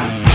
time.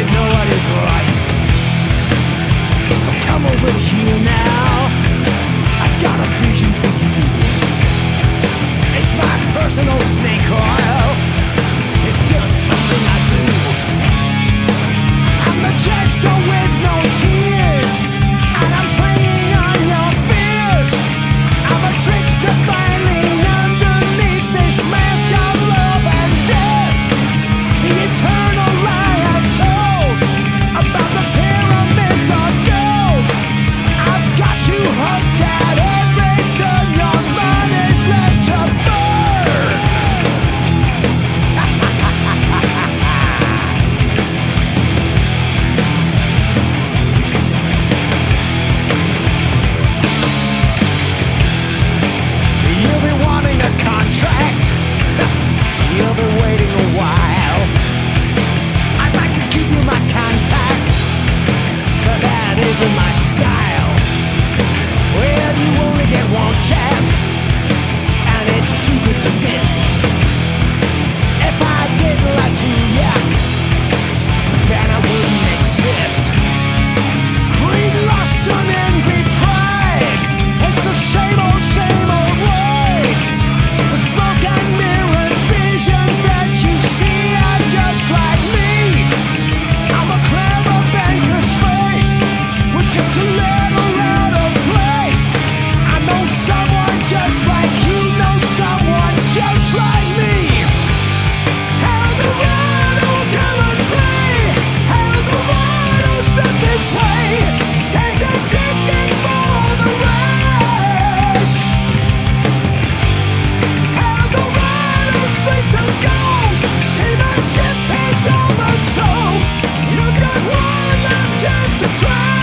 you know what is right. So come over here now. try